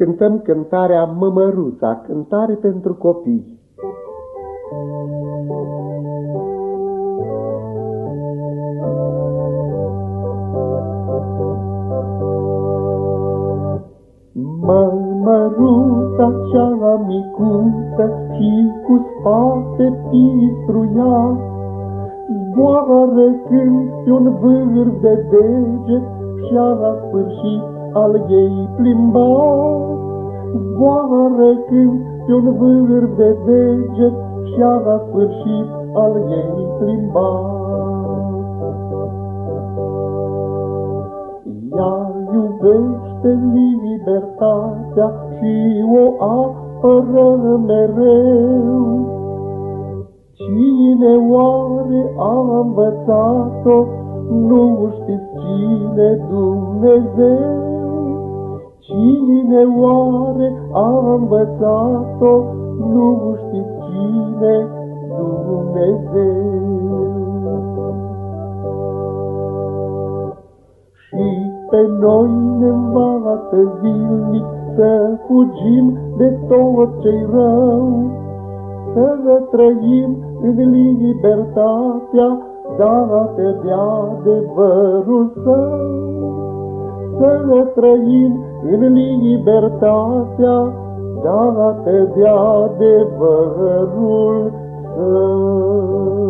cântăm cântarea Mămăruța, cântare pentru copii. Mămăruța cea micuță și cu spate pistruia, Zboară când pe un vârf de deget și-a sfârșit al ei plimba, Zboară când pe un vârf de deget și-a la sfârșit al ei plimba. Ea iubește libertatea și o apără mereu. Cine oare a învățat-o, nu știți cine Dumnezeu. Cine oare a învățat-o, nu știți cine? Dumnezeu. Și pe noi ne învață zilnic să fugim de tot ce rău, să trăim în libertatea dată de adevărul său să ne trăim în libertatea dată de adevărul său.